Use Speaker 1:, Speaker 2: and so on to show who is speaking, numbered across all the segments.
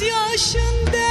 Speaker 1: yaşında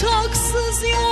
Speaker 1: taksız yar